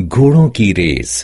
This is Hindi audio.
घोड़ों की रेस।